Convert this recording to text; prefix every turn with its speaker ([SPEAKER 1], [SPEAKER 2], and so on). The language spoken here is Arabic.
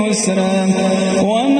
[SPEAKER 1] للعسرى وما